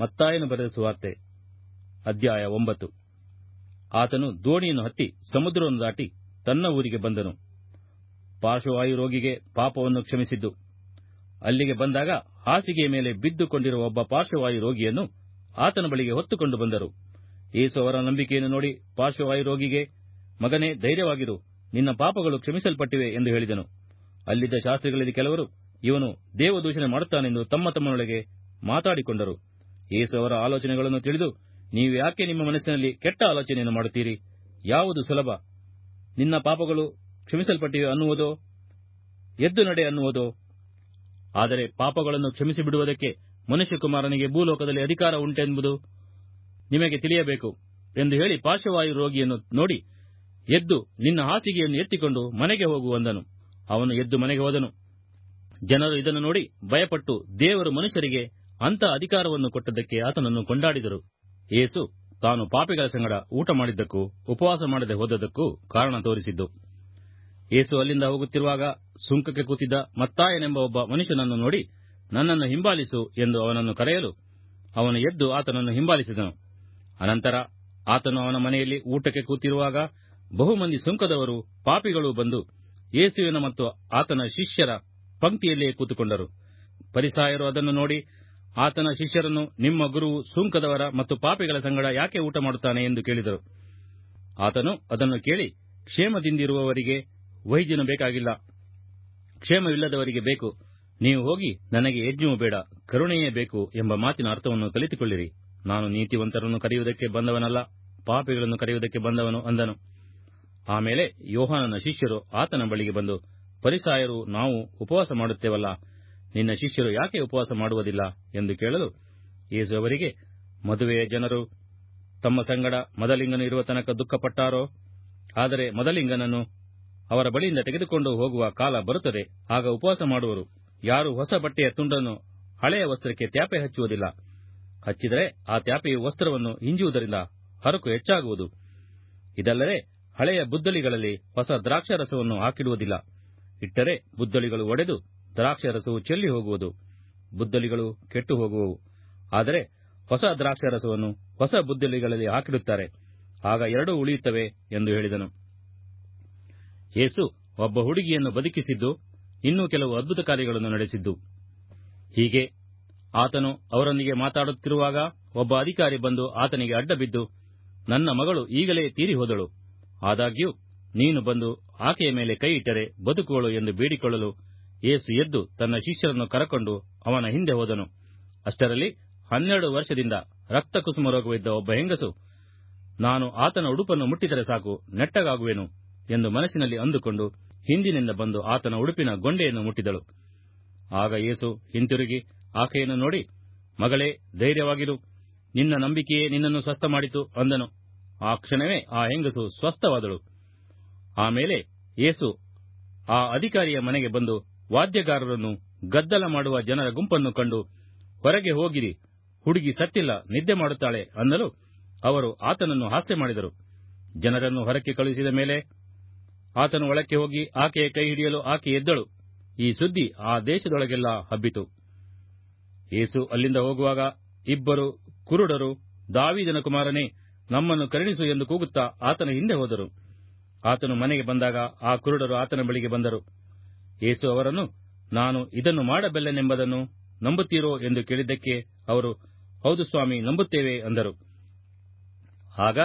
ಮತ್ತಾಯನು ಬರೆದ ಸುವಾರ್ತೆ, ಅಧ್ಯಾಯ ಒಂಬತ್ತು. ಆತನು ದೋಣಿಯನ್ನು ಹತ್ತಿ ಸಮುದ್ರವನ್ನು ದಾಟಿ ತನ್ನ ಊರಿಗೆ ಬಂದನು. ಪಾರ್ಶ್ವವಾಯು ರೋಗಿಗೆ ಪಾಪವನ್ನು ಕ್ಷಮಿಸಿದ್ದು. ಅಲ್ಲಿಗೆ ಬಂದಾಗ ಹಾಸಿಗೆಯ ಮೇಲೆ ಬಿದ್ದುಕೊಂಡಿರುವ ಒಬ್ಬ ಪಾರ್ಶ್ವವಾಯು ರೋಗಿಯನ್ನು ಆತನ ಬಳಿಗೆ ಹೊತ್ತುಕೊಂಡು ಬಂದರು. ಏಸು ಅವರ ನಂಬಿಕೆಯನ್ನು ನೋಡಿ ಪಾರ್ಶ್ವವಾಯು ರೋಗಿಗೆ, ಮಗನೇ ಧೈರ್ಯವಾಗಿರು, ನಿನ್ನ ಪಾಪಗಳು ಕ್ಷಮಿಸಲ್ಪಟ್ಟಿವೆ ಎಂದು ಹೇಳಿದನು. ಅಲ್ಲಿದ್ದ ಶಾಸ್ತ್ರಿಗಳಲ್ಲಿ ಕೆಲವರು ಇವನು ದೇವದೂಷಣೆ ಮಾಡುತ್ತಾನೆಂದು ತಮ್ಮ ತಮ್ಮನೊಳಗೆ ಮಾತಾಡಿಕೊಂಡರು. ಯೇಸು ಅವರ ಆಲೋಚನೆಗಳನ್ನು ತಿಳಿದು ನೀವು ಯಾಕೆ ನಿಮ್ಮ ಮನಸ್ಸಿನಲ್ಲಿ ಕೆಟ್ಟ ಆಲೋಚನೆಯನ್ನು ಮಾಡುತ್ತೀರಿ? ಯಾವುದು ಸುಲಭ? ನಿನ್ನ ಪಾಪಗಳು ಕ್ಷಮಿಸಲ್ಪಟ್ಟಿವೆ ಅನ್ನುವುದೋ? ಎದ್ದು ನಡೆ ಅನ್ನುವುದೋ? ಆದರೆ ಪಾಪಗಳನ್ನು ಕ್ಷಮಿಸಿಬಿಡುವುದಕ್ಕೆ ಮನುಷ್ಯಕುಮಾರನಿಗೆ ಭೂಲೋಕದಲ್ಲಿ ಅಧಿಕಾರ ಉಂಟೆಂಬುದು ನಿಮಗೆ ತಿಳಿಯಬೇಕು ಎಂದು ಹೇಳಿ ಪಾರ್ಶ್ವವಾಯು ರೋಗಿಯನ್ನು ನೋಡಿ ಎದ್ದು ನಿನ್ನ ಹಾಸಿಗೆಯನ್ನು ಎತ್ತಿಕೊಂಡು ಮನೆಗೆ ಹೋಗು ಅಂದನು. ಅವನು ಎದ್ದು ಮನೆಗೆ ಹೋದನು. ಜನರು ಇದನ್ನು ನೋಡಿ ಭಯಪಟ್ಟು ದೇವರು ಮನುಷ್ಯರಿಗೆ ಅಂಥ ಅಧಿಕಾರವನ್ನು ಕೊಟ್ಟದ್ದಕ್ಕೆ ಆತನನ್ನು ಕೊಂಡಾಡಿದರು. ಯೇಸು ತಾನು ಪಾಪಿಗಳ ಸಂಗಡ ಊಟ ಮಾಡಿದ್ದಕ್ಕೂ, ಉಪವಾಸ ಮಾಡದೆ ಹೋದದ್ದಕ್ಕೂ ಕಾರಣ ತೋರಿಸಿದ್ದು. ಯೇಸು ಅಲ್ಲಿಂದ ಹೋಗುತ್ತಿರುವಾಗ ಸುಂಕಕ್ಕೆ ಕೂತಿದ್ದ ಮತ್ತಾಯನೆಂಬ ಒಬ್ಬ ಮನುಷ್ಯನನ್ನು ನೋಡಿ, ನನ್ನನ್ನು ಹಿಂಬಾಲಿಸು ಎಂದು ಅವನನ್ನು ಕರೆಯಲು ಅವನು ಎದ್ದು ಆತನನ್ನು ಹಿಂಬಾಲಿಸಿದನು. ಅನಂತರ ಆತನು ಅವನ ಮನೆಯಲ್ಲಿ ಊಟಕ್ಕೆ ಕೂತಿರುವಾಗ ಬಹುಮಂದಿ ಸುಂಕದವರು, ಪಾಪಿಗಳು ಬಂದು ಏಸುವಿನ ಮತ್ತು ಆತನ ಶಿಷ್ಯರ ಪಂಕ್ತಿಯಲ್ಲಿಯೇ ಕೂತುಕೊಂಡರು. ಪರಿಸಾಯರು ಅದನ್ನು ನೋಡಿ ಆತನ ಶಿಷ್ಯರನ್ನು ನಿಮ್ಮ ಗುರುವು ಸುಂಕದವರ ಮತ್ತು ಪಾಪಿಗಳ ಸಂಗಡ ಯಾಕೆ ಊಟ ಮಾಡುತ್ತಾನೆ ಎಂದು ಕೇಳಿದರು. ಆತನು ಅದನ್ನು ಕೇಳಿ ಕ್ಷೇಮದಿಂದಿರುವವರಿಗೆ ವೈದ್ಯನು ಬೇಕಾಗಿಲ್ಲ. ಕ್ಷೇಮವಿಲ್ಲದವರಿಗೆ ಬೇಕು. ನೀವು ಹೋಗಿ ನನಗೆ ಯಜ್ಞವು ಬೇಡ, ಕರುಣೆಯೇ ಬೇಕು ಎಂಬ ಮಾತಿನ ಅರ್ಥವನ್ನು ಕಲಿತುಕೊಳ್ಳಿರಿ. ನಾನು ನೀತಿವಂತರನ್ನು ಕರೆಯುವುದಕ್ಕೆ ಬಂದವನಲ್ಲ, ಪಾಪಿಗಳನ್ನು ಕರೆಯುವುದಕ್ಕೆ ಬಂದವನು ಅಂದನು. ಆಮೇಲೆ ಯೋಹಾನನ ಶಿಷ್ಯರು ಆತನ ಬಳಿಗೆ ಬಂದು ಪರಿಸಾಯರು ನಾವು ಉಪವಾಸ ಮಾಡುತ್ತೇವಲ್ಲ ನಿನ್ನ ಶಿಷ್ಯರು ಯಾಕೆ ಉಪವಾಸ ಮಾಡುವುದಿಲ್ಲ ಎಂದು ಕೇಳಲು ಯೇಸು ಅವರಿಗೆ, ಮದುವೆಯ ಜನರು ತಮ್ಮ ಸಂಗಡ ಮದಲಿಂಗನು ಇರುವ ತನಕ ದುಃಖಪಟ್ಟಾರೋ? ಆದರೆ ಮದಲಿಂಗನನ್ನು ಅವರ ಬಳಿಯಿಂದ ತೆಗೆದುಕೊಂಡು ಹೋಗುವ ಕಾಲ ಬರುತ್ತದೆ. ಆಗ ಉಪವಾಸ ಮಾಡುವರು. ಯಾರು ಹೊಸ ಬಟ್ಟೆಯ ತುಂಡನ್ನು ಹಳೆಯ ವಸ್ತ್ರಕ್ಕೆ ತ್ಯಾಪೆ ಹಚ್ಚುವುದಿಲ್ಲ. ಹಚ್ಚಿದರೆ ಆ ತ್ಯಾಪೆಯು ವಸ್ತ್ರವನ್ನು ಹಿಂಜುವುದರಿಂದ ಹರಕು ಹೆಚ್ಚಾಗುವುದು. ಇದಲ್ಲದೆ ಹಳೆಯ ಬುದ್ದಲಿಗಳಲ್ಲಿ ಹೊಸ ದ್ರಾಕ್ಷಾರಸವನ್ನು ಹಾಕಿಡುವುದಿಲ್ಲ. ಇಟ್ಟರೆ ಬುದ್ದಲಿಗಳು ಒಡೆದು ದ್ರಾಕ್ಷಾರಸವು ಚೆಲ್ಲಿ ಹೋಗುವುದು, ಬುದ್ದಲಿಗಳು ಕೆಟ್ಟು ಹೋಗುವವು. ಆದರೆ ಹೊಸ ದ್ರಾಕ್ಷಾರಸವನ್ನು ಹೊಸ ಬುದ್ದಲಿಗಳಲ್ಲಿ ಹಾಕಿಡುತ್ತಾರೆ. ಆಗ ಎರಡೂ ಉಳಿಯುತ್ತವೆ ಎಂದು ಹೇಳಿದನು. ಯೇಸು ಒಬ್ಬ ಹುಡುಗಿಯನ್ನು ಬದುಕಿಸಿದ್ದು, ಇನ್ನೂ ಕೆಲವು ಅದ್ಭುತ ಕಾರ್ಯಗಳನ್ನು ನಡೆಸಿದ್ದು. ಹೀಗೆ ಆತನು ಅವರೊಂದಿಗೆ ಮಾತಾಡುತ್ತಿರುವಾಗ ಒಬ್ಬ ಅಧಿಕಾರಿ ಬಂದು ಆತನಿಗೆ ಅಡ್ಡಬಿದ್ದು, ನನ್ನ ಮಗಳು ಈಗಲೇ ತೀರಿ ಹೋದಳು ಆದಾಗ್ಯೂ, ನೀನು ಬಂದು ಆಕೆಯ ಮೇಲೆ ಕೈ ಇಟ್ಟರೆ ಬದುಕುವಳು ಎಂದು ಬೇಡಿಕೊಳ್ಳಲು ಯೇಸು ಎದ್ದು ತನ್ನ ಶಿಷ್ಯರನ್ನು ಕರಕೊಂಡು ಅವನ ಹಿಂದೆ ಹೋದನು. ಅಷ್ಟರಲ್ಲಿ ಹನ್ನೆರಡು ವರ್ಷದಿಂದ ರಕ್ತ ಕುಸುಮ ರೋಗವಿದ್ದ ಒಬ್ಬ ಹೆಂಗಸು, ನಾನು ಆತನ ಉಡುಪನ್ನು ಮುಟ್ಟಿದರೆ ಸಾಕು, ನೆಟ್ಟಗಾಗುವೆನು ಎಂದು ಮನಸ್ಸಿನಲ್ಲಿ ಅಂದುಕೊಂಡು ಹಿಂದಿನಿಂದ ಬಂದು ಆತನ ಉಡುಪಿನ ಗೊಂಡೆಯನ್ನು ಮುಟ್ಟಿದಳು. ಆಗ ಯೇಸು ಹಿಂತಿರುಗಿ ಆಕೆಯನ್ನು ನೋಡಿ, ಮಗಳೇ, ಧೈರ್ಯವಾಗಿರು. ನಿನ್ನ ನಂಬಿಕೆಯೇ ನಿನ್ನನ್ನು ಸ್ವಸ್ಥ ಮಾಡಿತು ಅಂದನು. ಆ ಕ್ಷಣವೇ ಆ ಹೆಂಗಸು ಸ್ವಸ್ಥವಾದಳು. ಆಮೇಲೆ ಯೇಸು ಆ ಅಧಿಕಾರಿಯ ಮನೆಗೆ ಬಂದು ವಾದ್ಯಗಾರರನ್ನು ಗದ್ದಲ ಮಾಡುವ ಜನರ ಗುಂಪನ್ನು ಕಂಡು, ಹೊರಗೆ ಹೋಗಿರಿ, ಹುಡುಗಿ ಸತ್ತಿಲ್ಲ, ನಿದ್ದೆ ಮಾಡುತ್ತಾಳೆ ಅನ್ನಲು ಅವರು ಆತನನ್ನು ಹಾಸ್ಯ ಮಾಡಿದರು. ಜನರನ್ನು ಹೊರಕ್ಕೆ ಕಳುಹಿಸಿದ ಮೇಲೆ ಆತನು ಒಳಕ್ಕೆ ಹೋಗಿ ಆಕೆಯ ಕೈ ಹಿಡಿಯಲು ಆಕೆ ಎದ್ದಳು. ಈ ಸುದ್ದಿ ಆ ದೇಶದೊಳಗೆಲ್ಲ ಹಬ್ಬಿತು. ಯೇಸು ಅಲ್ಲಿಂದ ಹೋಗುವಾಗ ಇಬ್ಬರು ಕುರುಡರು, ದಾವಿದನ ಕುಮಾರನೇ, ನಮ್ಮನ್ನು ಕರುಣಿಸು ಎಂದು ಕೂಗುತ್ತಾ ಆತನ ಹಿಂದೆ ಹೋದರು. ಆತನು ಮನೆಗೆ ಬಂದಾಗ ಆ ಕುರುಡರು ಆತನ ಬಳಿಗೆ ಬಂದರು. ಯೇಸು ಅವರನ್ನು, ನಾನು ಇದನ್ನು ಮಾಡಬಲ್ಲೆನೆಂಬುದನ್ನು ನಂಬುತ್ತೀರೋ ಎಂದು ಕೇಳಿದ್ದಕ್ಕೆ ಅವರು, ಹೌದು ಸ್ವಾಮಿ, ನಂಬುತ್ತೇವೆ ಅಂದರು. ಆಗ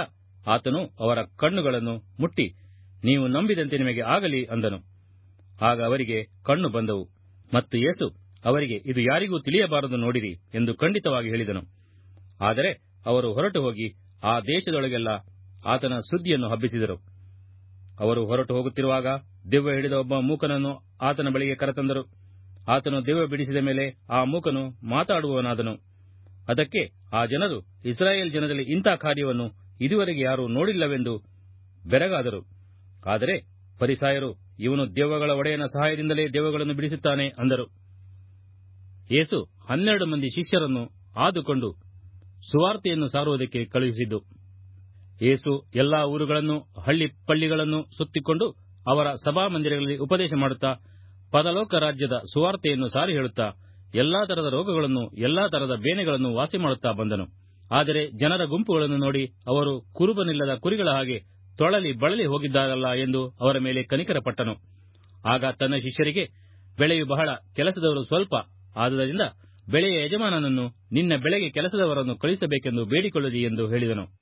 ಆತನು ಅವರ ಕಣ್ಣುಗಳನ್ನು ಮುಟ್ಟಿ, ನೀವು ನಂಬಿದಂತೆ ನಿಮಗೆ ಆಗಲಿ ಅಂದನು. ಆಗ ಅವರಿಗೆ ಕಣ್ಣು ಬಂದವು, ಮತ್ತು ಯೇಸು, ಅವರಿಗೆ ಇದು ಯಾರಿಗೂ ತಿಳಿಯಬಾರದು ನೋಡಿರಿ ಎಂದು ಖಂಡಿತವಾಗಿ ಹೇಳಿದನು. ಆದರೆ ಅವರು ಹೊರಟು ಹೋಗಿ ಆ ದೇಶದೊಳಗೆಲ್ಲ ಆತನ ಸುದ್ದಿಯನ್ನು ಹಬ್ಬಿಸಿದರು. ಅವರು ಹೊರಟು ಹೋಗುತ್ತಿರುವಾಗ ದೆವ್ವ ಹಿಡಿದ ಒಬ್ಬ ಮೂಕನನ್ನು ಆತನ ಬಳಿಗೆ ಕರೆತಂದರು. ಆತನು ದೆವ್ವ ಬಿಡಿಸಿದ ಮೇಲೆ ಆ ಮೂಕನು ಮಾತಾಡುವವನಾದನು. ಅದಕ್ಕೆ ಆ ಜನರು ಇಸ್ರಾಯೇಲ್ ಜನರಲ್ಲಿ ಇಂಥ ಕಾರ್ಯವನ್ನು ಇದುವರೆಗೆ ಯಾರೂ ನೋಡಿಲ್ಲವೆಂದು ಬೆರಗಾದರು. ಆದರೆ ಪರಿಸಾಯರು ಇವನು ದೇವಗಳ ಒಡೆಯನ ಸಹಾಯದಿಂದಲೇ ದೇವಗಳನ್ನು ಬಿಡಿಸುತ್ತಾನೆ ಅಂದರು. ಯೇಸು ಹನ್ನೆರಡು ಮಂದಿ ಶಿಷ್ಯರನ್ನು ಆದುಕೊಂಡು ಸುವಾರ್ತೆಯನ್ನು ಸಾರುವುದಕ್ಕೆ ಕಳುಹಿಸಿದ್ದು. ಯೇಸು ಎಲ್ಲಾ ಊರುಗಳನ್ನು, ಹಳ್ಳಿ ಪಳ್ಳಿಗಳನ್ನು ಸುತ್ತಿಕೊಂಡು ಅವರ ಸಭಾಮಂದಿರಗಳಲ್ಲಿ ಉಪದೇಶ ಮಾಡುತ್ತಾ, ಪದಲೋಕ ರಾಜ್ಯದ ಸುವಾರ್ತೆಯನ್ನು ಸಾರಿ ಹೇಳುತ್ತಾ, ಎಲ್ಲಾ ತರದ ರೋಗಗಳನ್ನು, ಎಲ್ಲಾ ತರದ ಬೇನೆಗಳನ್ನು ವಾಸಿ ಮಾಡುತ್ತಾ ಬಂದನು. ಆದರೆ ಜನರ ಗುಂಪುಗಳನ್ನು ನೋಡಿ ಅವರು ಕುರುಬನಿಲ್ಲದ ಕುರಿಗಳ ಹಾಗೆ ತೊಳಲಿ ಬಳಲಿ ಹೋಗಿದ್ದಾರಲ್ಲ ಎಂದು ಅವರ ಮೇಲೆ ಕನಿಕರಪಟ್ಟನು. ಆಗ ತನ್ನ ಶಿಷ್ಯರಿಗೆ, ಬೆಳೆಯು ಬಹಳ ಕೆಲಸದವರು ಸ್ವಲ್ಪ, ಆದುದರಿಂದ ಬೆಳೆಯ ಯಜಮಾನನನ್ನು ನಿನ್ನ ಬೆಳೆಗೆ ಕೆಲಸದವರನ್ನು ಕಳಿಸಬೇಕೆಂದು ಬೇಡಿಕೊಳ್ಳಿರಿ ಎಂದು ಹೇಳಿದನು.